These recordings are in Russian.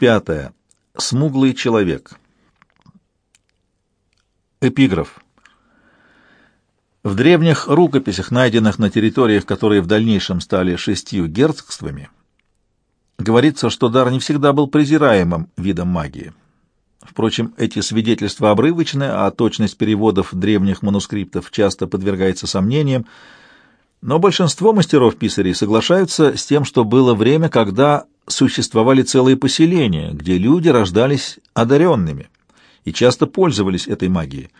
Пятое. Смуглый человек. Эпиграф. В древних рукописях, найденных на территориях, которые в дальнейшем стали шестью герцогствами, говорится, что дар не всегда был презираемым видом магии. Впрочем, эти свидетельства обрывочны, а точность переводов древних манускриптов часто подвергается сомнениям, но большинство мастеров-писарей соглашаются с тем, что было время, когда существовали целые поселения, где люди рождались одаренными и часто пользовались этой магией.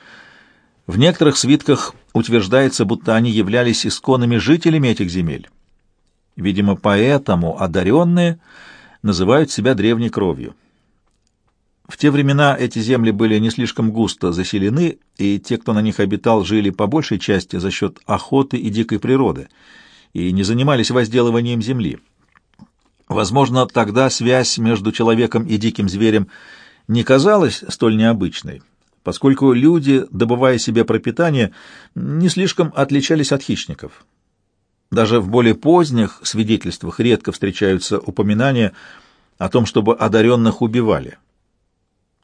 В некоторых свитках утверждается, будто они являлись исконными жителями этих земель. Видимо, поэтому одаренные называют себя древней кровью. В те времена эти земли были не слишком густо заселены, и те, кто на них обитал, жили по большей части за счет охоты и дикой природы, и не занимались возделыванием земли. Возможно, тогда связь между человеком и диким зверем не казалась столь необычной, поскольку люди, добывая себе пропитание, не слишком отличались от хищников. Даже в более поздних свидетельствах редко встречаются упоминания о том, чтобы одаренных убивали.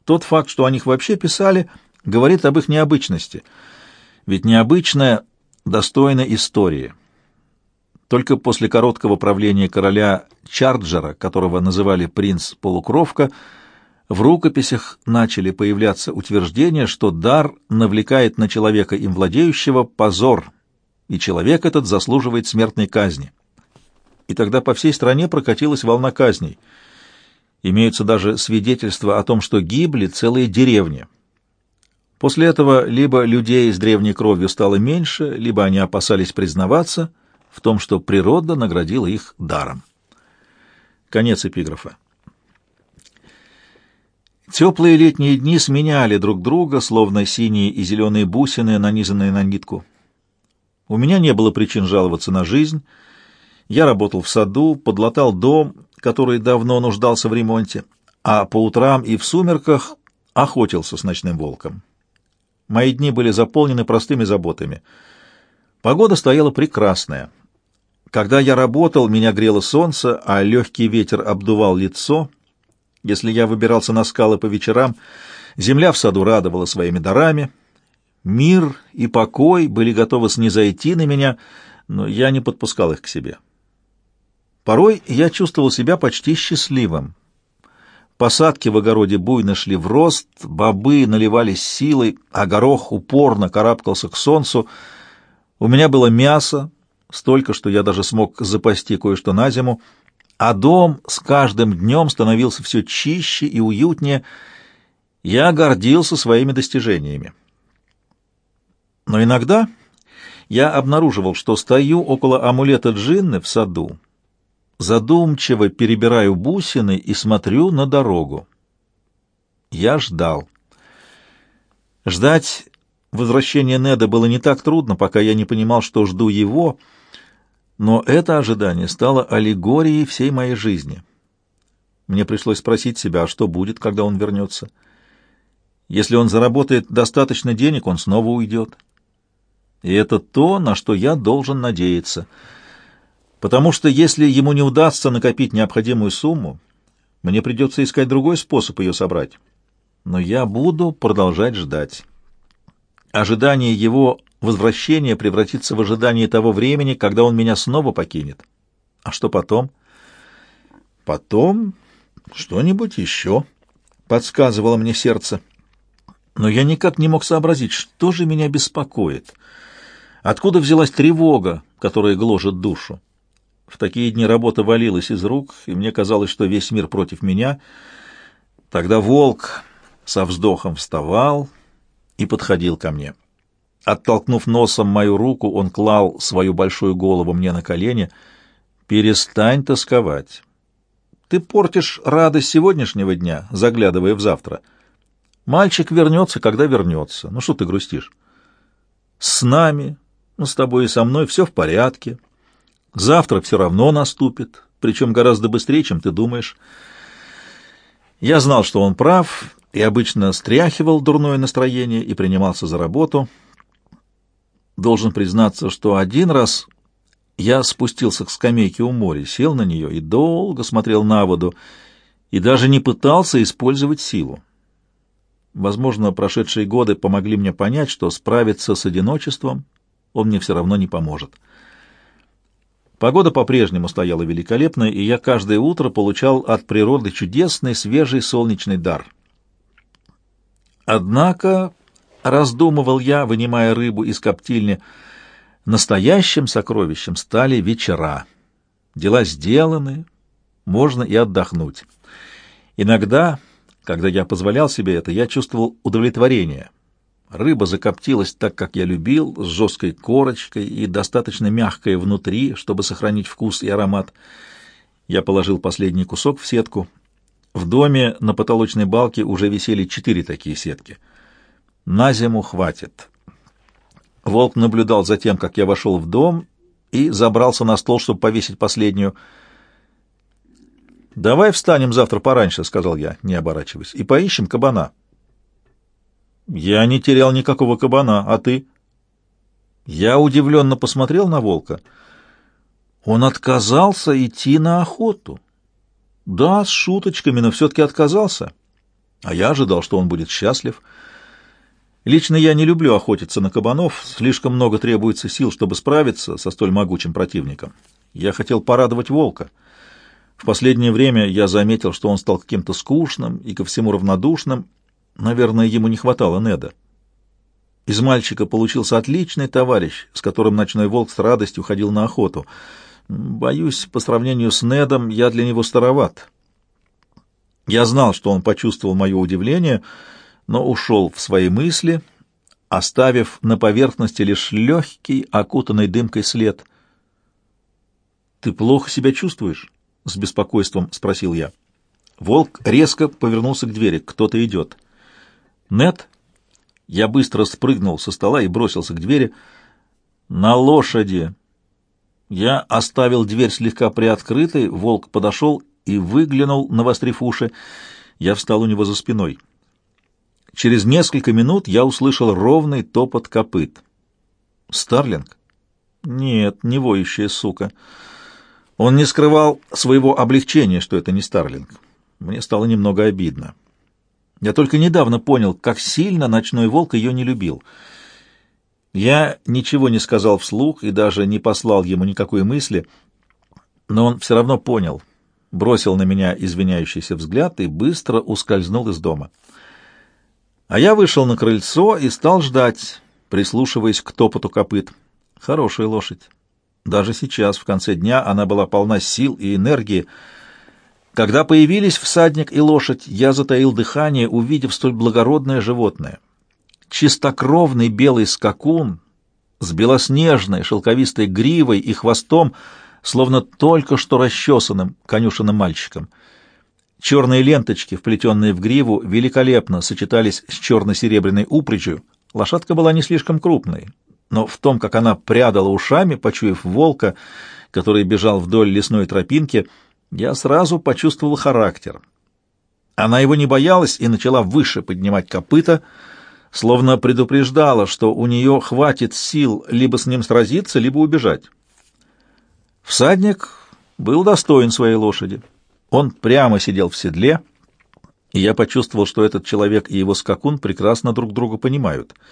Тот факт, что о них вообще писали, говорит об их необычности. Ведь необычное достойно истории. Только после короткого правления короля Чарджера, которого называли принц-полукровка, в рукописях начали появляться утверждения, что дар навлекает на человека им владеющего позор, и человек этот заслуживает смертной казни. И тогда по всей стране прокатилась волна казней — Имеются даже свидетельства о том, что гибли целые деревни. После этого либо людей с древней кровью стало меньше, либо они опасались признаваться в том, что природа наградила их даром. Конец эпиграфа. Теплые летние дни сменяли друг друга, словно синие и зеленые бусины, нанизанные на нитку. У меня не было причин жаловаться на жизнь. Я работал в саду, подлатал дом который давно нуждался в ремонте, а по утрам и в сумерках охотился с ночным волком. Мои дни были заполнены простыми заботами. Погода стояла прекрасная. Когда я работал, меня грело солнце, а легкий ветер обдувал лицо. Если я выбирался на скалы по вечерам, земля в саду радовала своими дарами. Мир и покой были готовы снизойти на меня, но я не подпускал их к себе. Порой я чувствовал себя почти счастливым. Посадки в огороде буйно шли в рост, бобы наливались силой, а горох упорно карабкался к солнцу. У меня было мясо, столько, что я даже смог запасти кое-что на зиму, а дом с каждым днем становился все чище и уютнее. Я гордился своими достижениями. Но иногда я обнаруживал, что стою около амулета Джинны в саду, задумчиво перебираю бусины и смотрю на дорогу. Я ждал. Ждать возвращения Неда было не так трудно, пока я не понимал, что жду его, но это ожидание стало аллегорией всей моей жизни. Мне пришлось спросить себя, а что будет, когда он вернется. Если он заработает достаточно денег, он снова уйдет. И это то, на что я должен надеяться — потому что если ему не удастся накопить необходимую сумму, мне придется искать другой способ ее собрать. Но я буду продолжать ждать. Ожидание его возвращения превратится в ожидание того времени, когда он меня снова покинет. А что потом? Потом что-нибудь еще, подсказывало мне сердце. Но я никак не мог сообразить, что же меня беспокоит. Откуда взялась тревога, которая гложет душу? В такие дни работа валилась из рук, и мне казалось, что весь мир против меня. Тогда волк со вздохом вставал и подходил ко мне. Оттолкнув носом мою руку, он клал свою большую голову мне на колени. «Перестань тосковать. Ты портишь радость сегодняшнего дня, заглядывая в завтра. Мальчик вернется, когда вернется. Ну что ты грустишь? С нами, ну, с тобой и со мной все в порядке. Завтра все равно наступит, причем гораздо быстрее, чем ты думаешь. Я знал, что он прав, и обычно стряхивал дурное настроение и принимался за работу. Должен признаться, что один раз я спустился к скамейке у моря, сел на нее и долго смотрел на воду, и даже не пытался использовать силу. Возможно, прошедшие годы помогли мне понять, что справиться с одиночеством он мне все равно не поможет. Погода по-прежнему стояла великолепная, и я каждое утро получал от природы чудесный свежий солнечный дар. Однако, раздумывал я, вынимая рыбу из коптильни, настоящим сокровищем стали вечера. Дела сделаны, можно и отдохнуть. Иногда, когда я позволял себе это, я чувствовал удовлетворение. Рыба закоптилась так, как я любил, с жесткой корочкой и достаточно мягкой внутри, чтобы сохранить вкус и аромат. Я положил последний кусок в сетку. В доме на потолочной балке уже висели четыре такие сетки. На зиму хватит. Волк наблюдал за тем, как я вошел в дом и забрался на стол, чтобы повесить последнюю. «Давай встанем завтра пораньше», — сказал я, не оборачиваясь, — «и поищем кабана». «Я не терял никакого кабана, а ты?» Я удивленно посмотрел на волка. Он отказался идти на охоту. Да, с шуточками, но все-таки отказался. А я ожидал, что он будет счастлив. Лично я не люблю охотиться на кабанов, слишком много требуется сил, чтобы справиться со столь могучим противником. Я хотел порадовать волка. В последнее время я заметил, что он стал каким-то скучным и ко всему равнодушным. Наверное, ему не хватало Неда. Из мальчика получился отличный товарищ, с которым ночной волк с радостью ходил на охоту. Боюсь, по сравнению с Недом я для него староват. Я знал, что он почувствовал мое удивление, но ушел в свои мысли, оставив на поверхности лишь легкий, окутанный дымкой след. «Ты плохо себя чувствуешь?» — с беспокойством спросил я. Волк резко повернулся к двери. Кто-то идет. «Нет?» Я быстро спрыгнул со стола и бросился к двери. «На лошади!» Я оставил дверь слегка приоткрытой, волк подошел и выглянул, навострив уши. Я встал у него за спиной. Через несколько минут я услышал ровный топот копыт. «Старлинг?» «Нет, не воющая сука». Он не скрывал своего облегчения, что это не Старлинг. Мне стало немного обидно. Я только недавно понял, как сильно ночной волк ее не любил. Я ничего не сказал вслух и даже не послал ему никакой мысли, но он все равно понял, бросил на меня извиняющийся взгляд и быстро ускользнул из дома. А я вышел на крыльцо и стал ждать, прислушиваясь к топоту копыт. Хорошая лошадь. Даже сейчас, в конце дня, она была полна сил и энергии. Когда появились всадник и лошадь, я затаил дыхание, увидев столь благородное животное. Чистокровный белый скакун с белоснежной шелковистой гривой и хвостом, словно только что расчесанным конюшенным мальчиком. Черные ленточки, вплетенные в гриву, великолепно сочетались с черно-серебряной упряжью. Лошадка была не слишком крупной, но в том, как она прядала ушами, почуяв волка, который бежал вдоль лесной тропинки, я сразу почувствовал характер. Она его не боялась и начала выше поднимать копыта, словно предупреждала, что у нее хватит сил либо с ним сразиться, либо убежать. Всадник был достоин своей лошади. Он прямо сидел в седле, и я почувствовал, что этот человек и его скакун прекрасно друг друга понимают —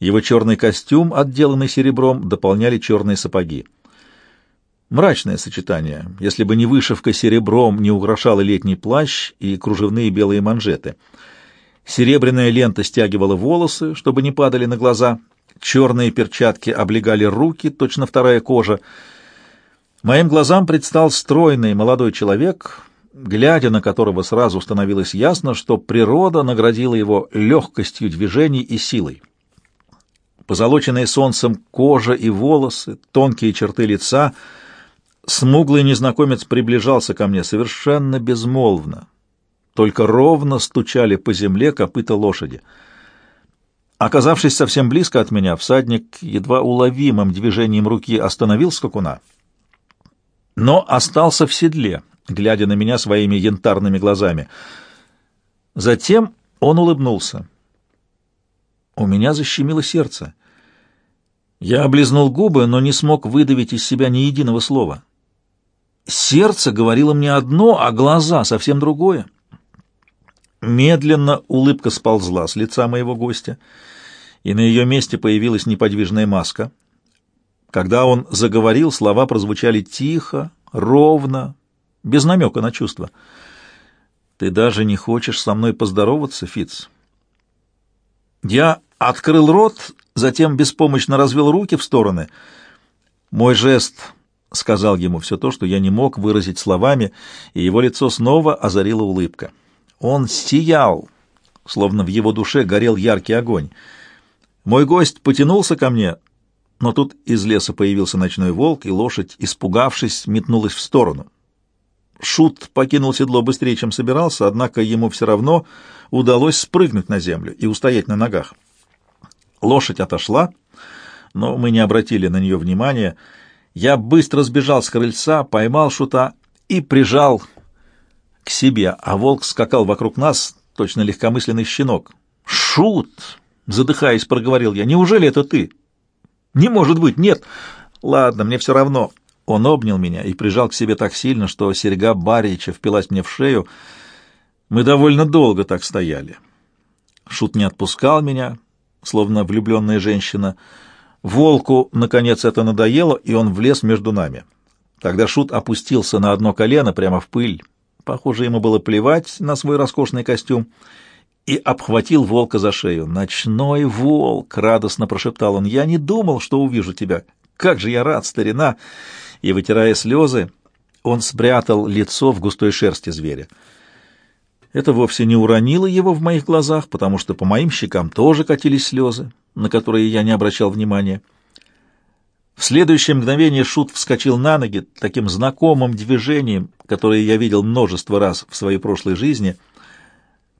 его черный костюм, отделанный серебром, дополняли черные сапоги. Мрачное сочетание, если бы не вышивка серебром, не украшала летний плащ и кружевные белые манжеты. Серебряная лента стягивала волосы, чтобы не падали на глаза, черные перчатки облегали руки, точно вторая кожа. Моим глазам предстал стройный молодой человек, глядя на которого сразу становилось ясно, что природа наградила его легкостью движений и силой позолоченные солнцем кожа и волосы, тонкие черты лица. Смуглый незнакомец приближался ко мне совершенно безмолвно. Только ровно стучали по земле копыта лошади. Оказавшись совсем близко от меня, всадник едва уловимым движением руки остановил скакуна, но остался в седле, глядя на меня своими янтарными глазами. Затем он улыбнулся. У меня защемило сердце. Я облизнул губы, но не смог выдавить из себя ни единого слова. Сердце говорило мне одно, а глаза совсем другое. Медленно улыбка сползла с лица моего гостя, и на ее месте появилась неподвижная маска. Когда он заговорил, слова прозвучали тихо, ровно, без намека на чувства. «Ты даже не хочешь со мной поздороваться, Фиц? Я открыл рот, затем беспомощно развел руки в стороны. Мой жест сказал ему все то, что я не мог выразить словами, и его лицо снова озарила улыбка. Он сиял, словно в его душе горел яркий огонь. Мой гость потянулся ко мне, но тут из леса появился ночной волк, и лошадь, испугавшись, метнулась в сторону. Шут покинул седло быстрее, чем собирался, однако ему все равно удалось спрыгнуть на землю и устоять на ногах. Лошадь отошла, но мы не обратили на нее внимания. Я быстро сбежал с крыльца, поймал Шута и прижал к себе, а волк скакал вокруг нас, точно легкомысленный щенок. «Шут!» — задыхаясь, проговорил я. «Неужели это ты?» «Не может быть, нет!» «Ладно, мне все равно». Он обнял меня и прижал к себе так сильно, что серьга Барича впилась мне в шею. Мы довольно долго так стояли. Шут не отпускал меня, словно влюбленная женщина. Волку, наконец, это надоело, и он влез между нами. Тогда Шут опустился на одно колено прямо в пыль. Похоже, ему было плевать на свой роскошный костюм. И обхватил волка за шею. «Ночной волк!» — радостно прошептал он. «Я не думал, что увижу тебя. Как же я рад, старина!» И, вытирая слезы, он спрятал лицо в густой шерсти зверя. Это вовсе не уронило его в моих глазах, потому что по моим щекам тоже катились слезы, на которые я не обращал внимания. В следующее мгновение Шут вскочил на ноги таким знакомым движением, которое я видел множество раз в своей прошлой жизни.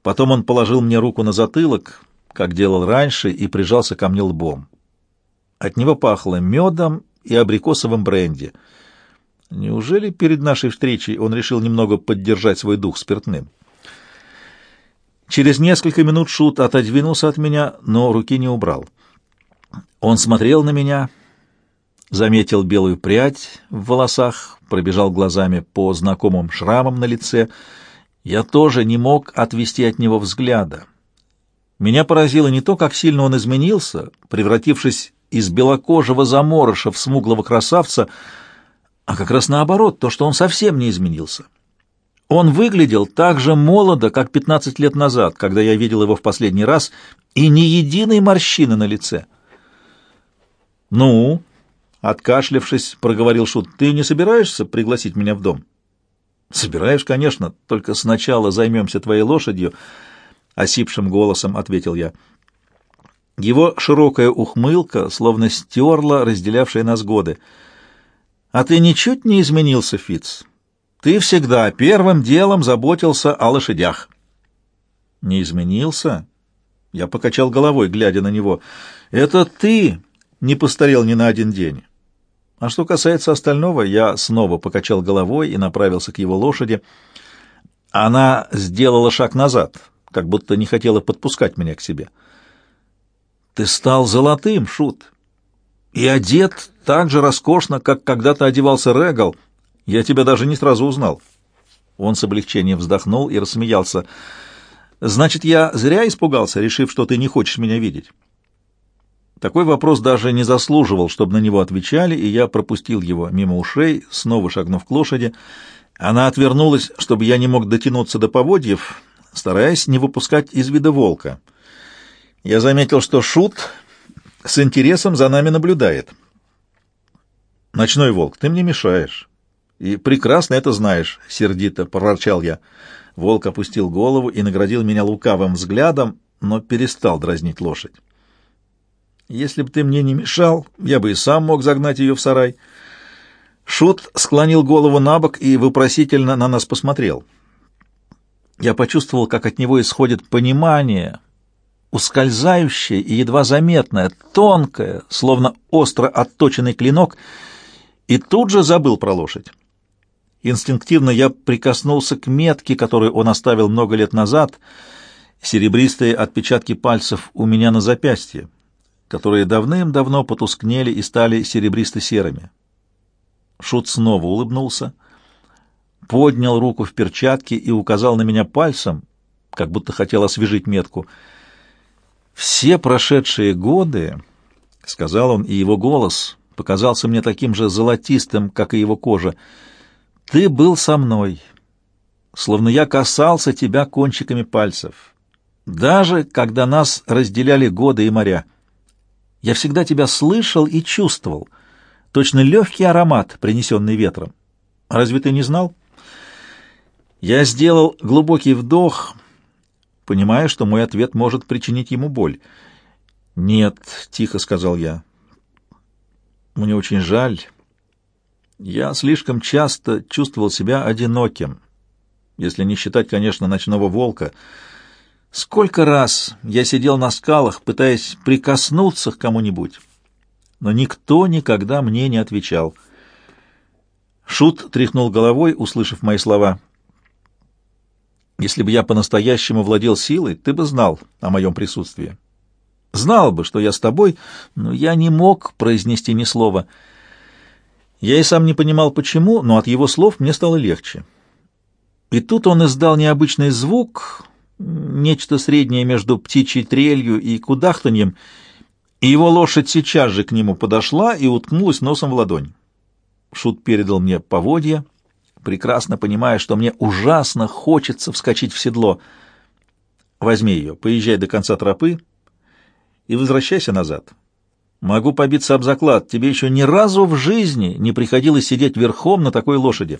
Потом он положил мне руку на затылок, как делал раньше, и прижался ко мне лбом. От него пахло медом и абрикосовым бренди. Неужели перед нашей встречей он решил немного поддержать свой дух спиртным? Через несколько минут Шут отодвинулся от меня, но руки не убрал. Он смотрел на меня, заметил белую прядь в волосах, пробежал глазами по знакомым шрамам на лице. Я тоже не мог отвести от него взгляда. Меня поразило не то, как сильно он изменился, превратившись из белокожего заморыша в смуглого красавца, а как раз наоборот, то, что он совсем не изменился. Он выглядел так же молодо, как 15 лет назад, когда я видел его в последний раз, и ни единой морщины на лице. «Ну?» — откашлявшись, проговорил Шут. «Ты не собираешься пригласить меня в дом?» «Собираешь, конечно, только сначала займемся твоей лошадью», — осипшим голосом ответил я. Его широкая ухмылка словно стерла разделявшие нас годы. «А ты ничуть не изменился, Фиц. Ты всегда первым делом заботился о лошадях. Не изменился? Я покачал головой, глядя на него. Это ты не постарел ни на один день. А что касается остального, я снова покачал головой и направился к его лошади. Она сделала шаг назад, как будто не хотела подпускать меня к себе. Ты стал золотым, шут, и одет так же роскошно, как когда-то одевался Регал — я тебя даже не сразу узнал. Он с облегчением вздохнул и рассмеялся. Значит, я зря испугался, решив, что ты не хочешь меня видеть. Такой вопрос даже не заслуживал, чтобы на него отвечали, и я пропустил его мимо ушей, снова шагнув к лошади. Она отвернулась, чтобы я не мог дотянуться до поводьев, стараясь не выпускать из вида волка. Я заметил, что Шут с интересом за нами наблюдает. «Ночной волк, ты мне мешаешь. И прекрасно это знаешь, — сердито проворчал я. Волк опустил голову и наградил меня лукавым взглядом, но перестал дразнить лошадь. Если бы ты мне не мешал, я бы и сам мог загнать ее в сарай. Шут склонил голову на бок и вопросительно на нас посмотрел. Я почувствовал, как от него исходит понимание, ускользающее и едва заметное, тонкое, словно остро отточенный клинок, и тут же забыл про лошадь. Инстинктивно я прикоснулся к метке, которую он оставил много лет назад, серебристые отпечатки пальцев у меня на запястье, которые давным-давно потускнели и стали серебристо-серыми. Шут снова улыбнулся. поднял руку в перчатке и указал на меня пальцем, как будто хотел освежить метку. «Все прошедшие годы», — сказал он, и его голос показался мне таким же золотистым, как и его кожа, — «ты был со мной, словно я касался тебя кончиками пальцев, даже когда нас разделяли годы и моря. Я всегда тебя слышал и чувствовал, точно легкий аромат, принесенный ветром. Разве ты не знал?» Я сделал глубокий вдох, понимая, что мой ответ может причинить ему боль. «Нет», — тихо сказал я, — «мне очень жаль. Я слишком часто чувствовал себя одиноким, если не считать, конечно, ночного волка. Сколько раз я сидел на скалах, пытаясь прикоснуться к кому-нибудь, но никто никогда мне не отвечал». Шут тряхнул головой, услышав мои слова. Если бы я по-настоящему владел силой, ты бы знал о моем присутствии. Знал бы, что я с тобой, но я не мог произнести ни слова. Я и сам не понимал, почему, но от его слов мне стало легче. И тут он издал необычный звук, нечто среднее между птичьей трелью и кудахтаньем, и его лошадь сейчас же к нему подошла и уткнулась носом в ладонь. Шут передал мне поводья — прекрасно понимая, что мне ужасно хочется вскочить в седло. Возьми ее, поезжай до конца тропы и возвращайся назад. Могу побиться об заклад, тебе еще ни разу в жизни не приходилось сидеть верхом на такой лошади.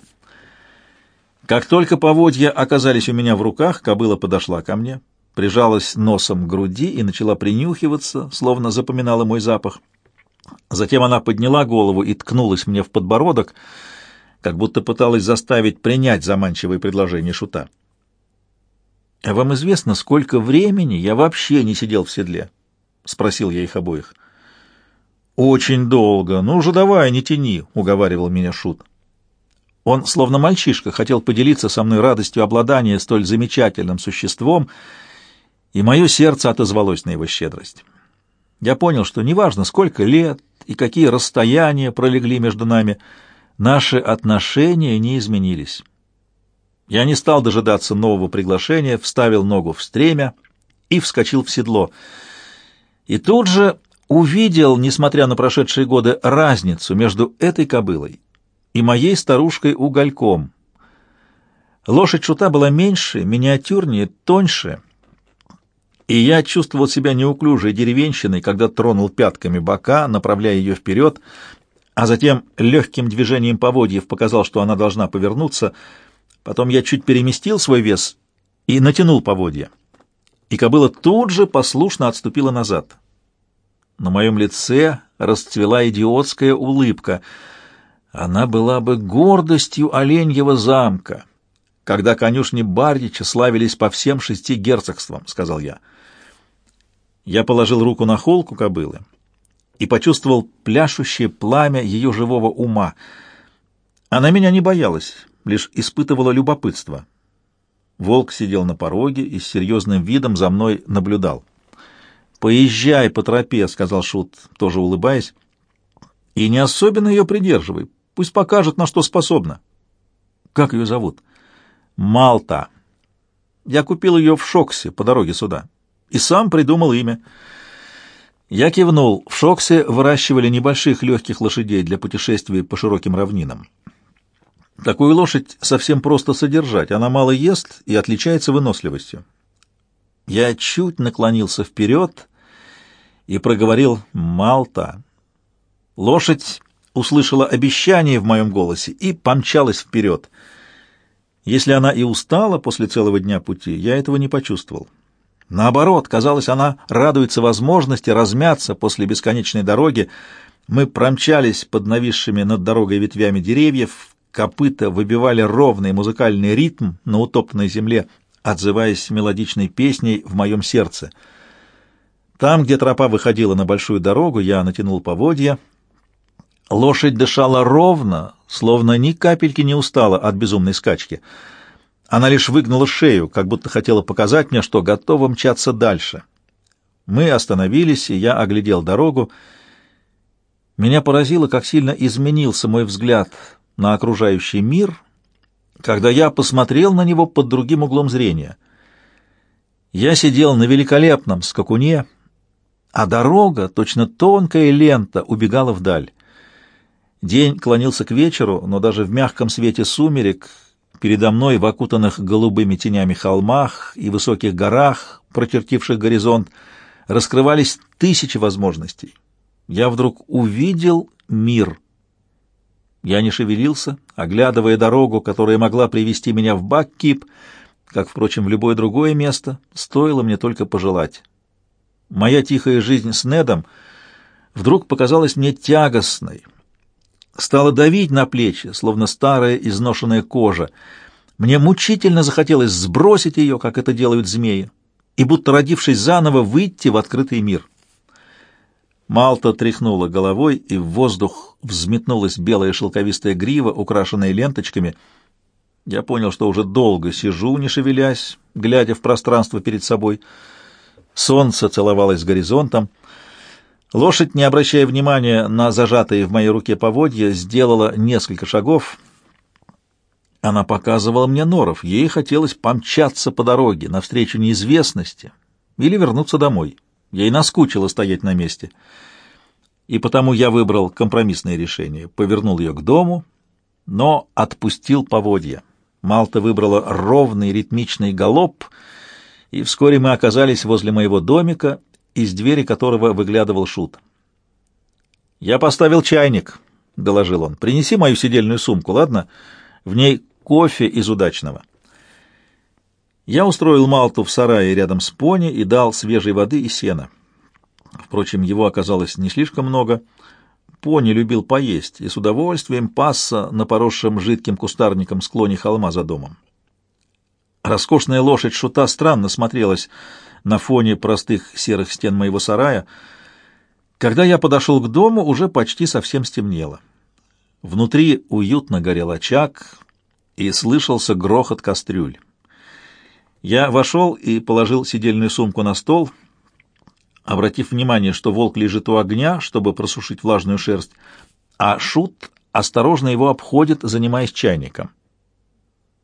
Как только поводья оказались у меня в руках, кобыла подошла ко мне, прижалась носом к груди и начала принюхиваться, словно запоминала мой запах. Затем она подняла голову и ткнулась мне в подбородок — как будто пыталась заставить принять заманчивое предложение шута. «А вам известно, сколько времени я вообще не сидел в седле?» — спросил я их обоих. «Очень долго. Ну уже давай, не тяни», — уговаривал меня шут. Он, словно мальчишка, хотел поделиться со мной радостью обладания столь замечательным существом, и мое сердце отозвалось на его щедрость. Я понял, что неважно, сколько лет и какие расстояния пролегли между нами — Наши отношения не изменились. Я не стал дожидаться нового приглашения, вставил ногу в стремя и вскочил в седло. И тут же увидел, несмотря на прошедшие годы, разницу между этой кобылой и моей старушкой Угольком. Лошадь шута была меньше, миниатюрнее, тоньше, и я чувствовал себя неуклюжей деревенщиной, когда тронул пятками бока, направляя ее вперед, а затем легким движением поводьев показал, что она должна повернуться. Потом я чуть переместил свой вес и натянул поводья. И кобыла тут же послушно отступила назад. На моем лице расцвела идиотская улыбка. Она была бы гордостью Оленьего замка, когда конюшни Бардича славились по всем шести герцогствам, — сказал я. Я положил руку на холку кобылы и почувствовал пляшущее пламя ее живого ума. Она меня не боялась, лишь испытывала любопытство. Волк сидел на пороге и с серьезным видом за мной наблюдал. «Поезжай по тропе», — сказал Шут, тоже улыбаясь, — «и не особенно ее придерживай, пусть покажет, на что способна». «Как ее зовут?» «Малта. Я купил ее в Шоксе по дороге сюда и сам придумал имя». Я кивнул. В Шоксе выращивали небольших легких лошадей для путешествий по широким равнинам. Такую лошадь совсем просто содержать. Она мало ест и отличается выносливостью. Я чуть наклонился вперед и проговорил «Малта». Лошадь услышала обещание в моем голосе и помчалась вперед. Если она и устала после целого дня пути, я этого не почувствовал. Наоборот, казалось, она радуется возможности размяться после бесконечной дороги. Мы промчались под нависшими над дорогой ветвями деревьев, копыта выбивали ровный музыкальный ритм на утопленной земле, отзываясь мелодичной песней в моем сердце. Там, где тропа выходила на большую дорогу, я натянул поводья. Лошадь дышала ровно, словно ни капельки не устала от безумной скачки — она лишь выгнула шею, как будто хотела показать мне, что готова мчаться дальше. Мы остановились, и я оглядел дорогу. Меня поразило, как сильно изменился мой взгляд на окружающий мир когда я посмотрел на него под другим углом зрения. Я сидел на великолепном скакуне, а дорога, точно тонкая лента, убегала вдаль. День клонился к вечеру, но даже в мягком свете сумерек передо мной в окутанных голубыми тенями холмах и высоких горах, прочертивших горизонт, раскрывались тысячи возможностей. Я вдруг увидел мир. Я не шевелился, оглядывая дорогу, которая могла привести меня в Баккип, как, впрочем, в любое другое место, стоило мне только пожелать. Моя тихая жизнь с Недом вдруг показалась мне тягостной, стала давить на плечи, словно старая изношенная кожа. Мне мучительно захотелось сбросить ее, как это делают змеи, и, будто родившись заново, выйти в открытый мир. Малта тряхнула головой, и в воздух взметнулась белая шелковистая грива, украшенная ленточками. Я понял, что уже долго сижу, не шевелясь, глядя в пространство перед собой. Солнце целовалось с горизонтом. Лошадь, не обращая внимания на зажатые в моей руке поводья, сделала несколько шагов. Она показывала мне норов. Ей хотелось помчаться по дороге навстречу неизвестности или вернуться домой. Ей наскучило стоять на месте. И потому я выбрал компромиссное решение. Повернул ее к дому, но отпустил поводья. Малта выбрала ровный ритмичный галоп, и вскоре мы оказались возле моего домика, из двери которого выглядывал шут. «Я поставил чайник», — доложил он. «Принеси мою сидельную сумку, ладно? В ней кофе из удачного». Я устроил Малту в сарае рядом с пони и дал свежей воды и сена. Впрочем, его оказалось не слишком много. Пони любил поесть и с удовольствием пасся на поросшем жидким кустарником склоне холма за домом. Роскошная лошадь шута странно смотрелась на фоне простых серых стен моего сарая. Когда я подошел к дому, уже почти совсем стемнело. Внутри уютно горел очаг, и слышался грохот кастрюль. Я вошел и положил сидельную сумку на стол, обратив внимание, что волк лежит у огня, чтобы просушить влажную шерсть, а шут осторожно его обходит, занимаясь чайником.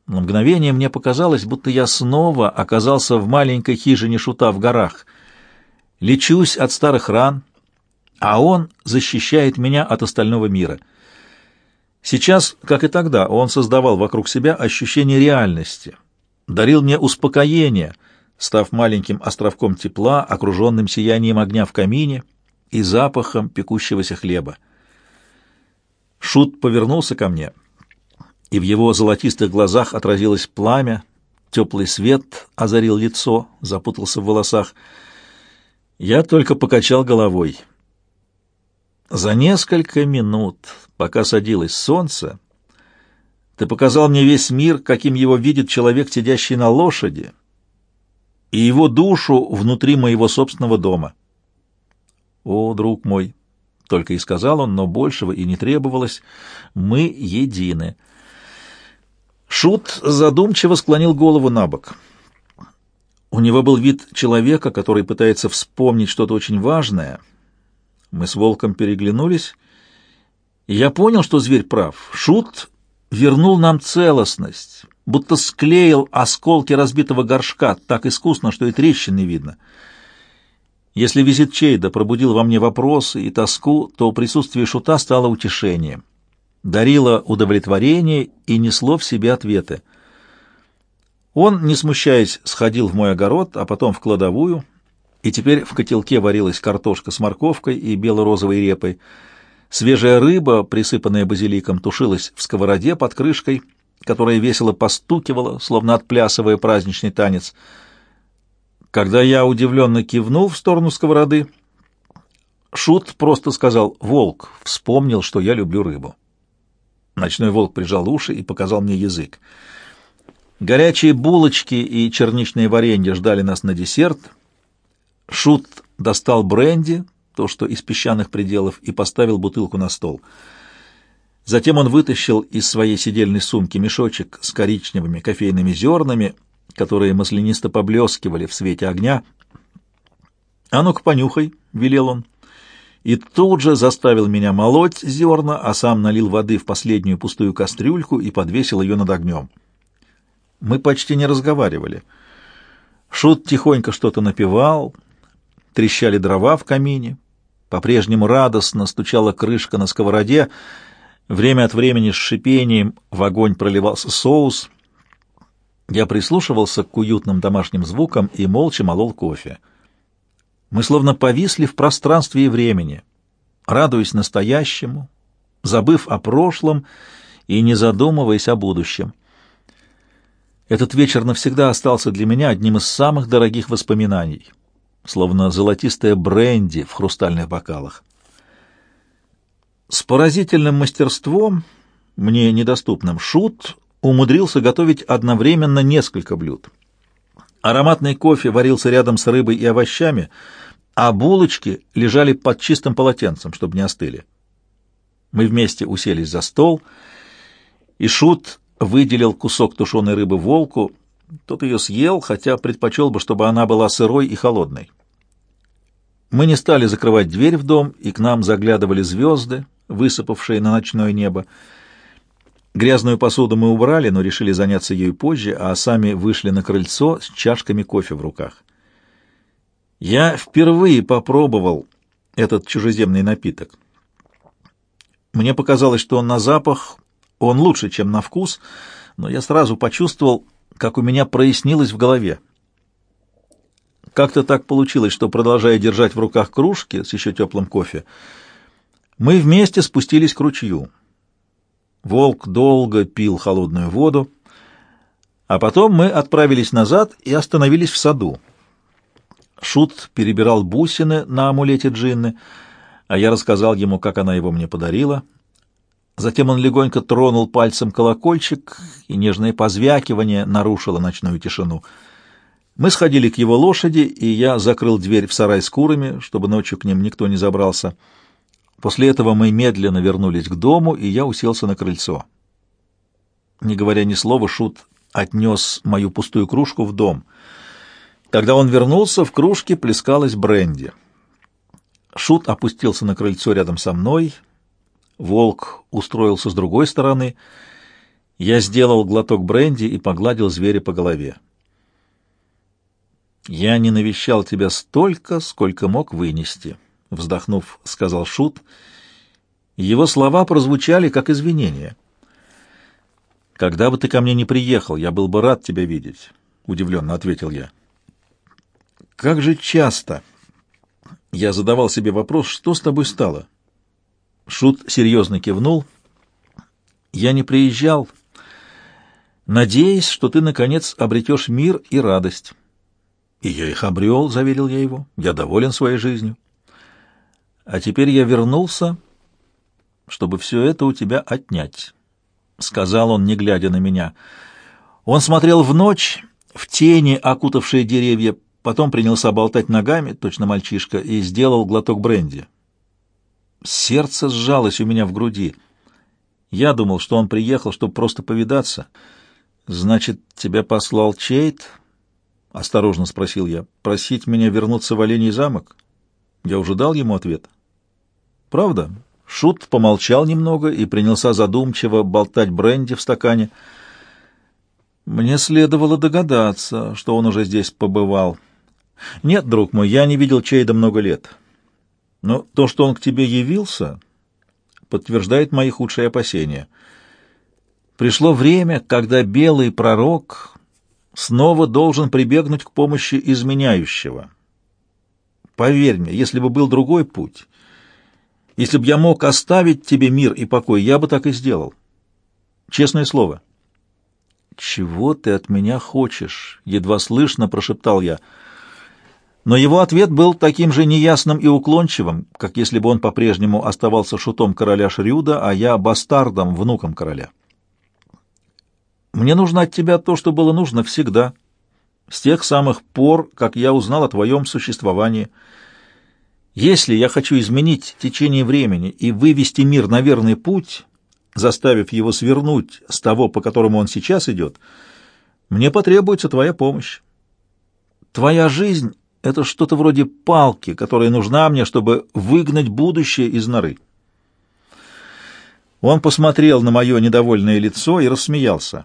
На мгновение мне показалось, будто я снова оказался в маленькой хижине шута в горах. Лечусь от старых ран, а он защищает меня от остального мира. Сейчас, как и тогда, он создавал вокруг себя ощущение реальности, дарил мне успокоение, став маленьким островком тепла, окруженным сиянием огня в камине и запахом пекущегося хлеба. Шут повернулся ко мне, и в его золотистых глазах отразилось пламя, теплый свет озарил лицо, запутался в волосах. Я только покачал головой. За несколько минут, пока садилось солнце, ты показал мне весь мир, каким его видит человек, сидящий на лошади, и его душу внутри моего собственного дома. О, друг мой, только и сказал он, но большего и не требовалось. Мы едины. Шут задумчиво склонил голову на бок. У него был вид человека, который пытается вспомнить что-то очень важное. Мы с волком переглянулись, и я понял, что зверь прав. Шут вернул нам целостность, будто склеил осколки разбитого горшка так искусно, что и трещины видно. Если визит Чейда пробудил во мне вопросы и тоску, то присутствие шута стало утешением, дарило удовлетворение и несло в себе ответы. Он, не смущаясь, сходил в мой огород, а потом в кладовую, и теперь в котелке варилась картошка с морковкой и бело-розовой репой, Свежая рыба, присыпанная базиликом, тушилась в сковороде под крышкой, которая весело постукивала, словно отплясывая праздничный танец. Когда я удивленно кивнул в сторону сковороды, Шут просто сказал «Волк», вспомнил, что я люблю рыбу. Ночной волк прижал уши и показал мне язык. Горячие булочки и черничное варенье ждали нас на десерт. Шут достал бренди, то, что из песчаных пределов, и поставил бутылку на стол. Затем он вытащил из своей сидельной сумки мешочек с коричневыми кофейными зернами, которые маслянисто поблескивали в свете огня. «А ну-ка, понюхай», — велел он. И тут же заставил меня молоть зерна, а сам налил воды в последнюю пустую кастрюльку и подвесил ее над огнем. Мы почти не разговаривали. Шут тихонько что-то напевал, трещали дрова в камине, по-прежнему радостно стучала крышка на сковороде, время от времени с шипением в огонь проливался соус. Я прислушивался к уютным домашним звукам и молча молол кофе. Мы словно повисли в пространстве и времени, радуясь настоящему, забыв о прошлом и не задумываясь о будущем. Этот вечер навсегда остался для меня одним из самых дорогих воспоминаний, словно золотистая бренди в хрустальных бокалах. С поразительным мастерством, мне недоступным, Шут умудрился готовить одновременно несколько блюд. Ароматный кофе варился рядом с рыбой и овощами — а булочки лежали под чистым полотенцем, чтобы не остыли. Мы вместе уселись за стол, и Шут выделил кусок тушеной рыбы волку. Тот ее съел, хотя предпочел бы, чтобы она была сырой и холодной. Мы не стали закрывать дверь в дом, и к нам заглядывали звезды, высыпавшие на ночное небо. Грязную посуду мы убрали, но решили заняться ею позже, а сами вышли на крыльцо с чашками кофе в руках. Я впервые попробовал этот чужеземный напиток. Мне показалось, что он на запах, он лучше, чем на вкус, но я сразу почувствовал, как у меня прояснилось в голове. Как-то так получилось, что, продолжая держать в руках кружки с еще теплым кофе, мы вместе спустились к ручью. Волк долго пил холодную воду, а потом мы отправились назад и остановились в саду. Шут перебирал бусины на амулете Джинны, а я рассказал ему, как она его мне подарила. Затем он легонько тронул пальцем колокольчик, и нежное позвякивание нарушило ночную тишину. Мы сходили к его лошади, и я закрыл дверь в сарай с курами, чтобы ночью к ним никто не забрался. После этого мы медленно вернулись к дому, и я уселся на крыльцо. Не говоря ни слова, Шут отнес мою пустую кружку в дом — когда он вернулся, в кружке плескалась бренди. Шут опустился на крыльцо рядом со мной. Волк устроился с другой стороны. Я сделал глоток бренди и погладил зверя по голове. «Я не навещал тебя столько, сколько мог вынести», — вздохнув, сказал Шут. Его слова прозвучали как извинение. «Когда бы ты ко мне не приехал, я был бы рад тебя видеть», — удивленно ответил я. Как же часто я задавал себе вопрос, что с тобой стало? Шут серьезно кивнул. Я не приезжал, надеясь, что ты, наконец, обретешь мир и радость. И я их обрел, — заверил я его. Я доволен своей жизнью. А теперь я вернулся, чтобы все это у тебя отнять, — сказал он, не глядя на меня. Он смотрел в ночь, в тени, окутавшие деревья, Потом принялся болтать ногами, точно мальчишка, и сделал глоток бренди. Сердце сжалось у меня в груди. Я думал, что он приехал, чтобы просто повидаться. «Значит, тебя послал Чейт?» — осторожно спросил я. «Просить меня вернуться в Оленей замок?» Я уже дал ему ответ. «Правда?» Шут помолчал немного и принялся задумчиво болтать бренди в стакане. «Мне следовало догадаться, что он уже здесь побывал». Нет, друг мой, я не видел Чейда много лет. Но то, что он к тебе явился, подтверждает мои худшие опасения. Пришло время, когда белый пророк снова должен прибегнуть к помощи изменяющего. Поверь мне, если бы был другой путь, если бы я мог оставить тебе мир и покой, я бы так и сделал. Честное слово. «Чего ты от меня хочешь?» — едва слышно прошептал я — но его ответ был таким же неясным и уклончивым, как если бы он по-прежнему оставался шутом короля Шрюда, а я бастардом, внуком короля. «Мне нужно от тебя то, что было нужно всегда, с тех самых пор, как я узнал о твоем существовании. Если я хочу изменить течение времени и вывести мир на верный путь, заставив его свернуть с того, по которому он сейчас идет, мне потребуется твоя помощь. Твоя жизнь Это что-то вроде палки, которая нужна мне, чтобы выгнать будущее из норы. Он посмотрел на мое недовольное лицо и рассмеялся.